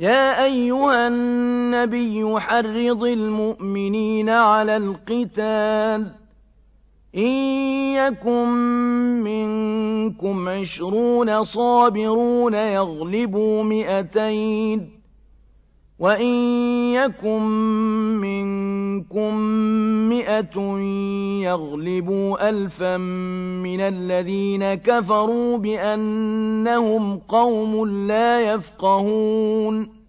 يا أيها النبي حرض المؤمنين على القتال. إن يكن منكم عشرون صابرون يغلبوا مئتين. وَإِن يَكُن مِّنكُم مِّائَةٌ يَغْلِبُوا أَلْفًا مِّنَ الَّذِينَ كَفَرُوا بِأَنَّهُمْ قَوْمٌ لَّا يَفْقَهُونَ.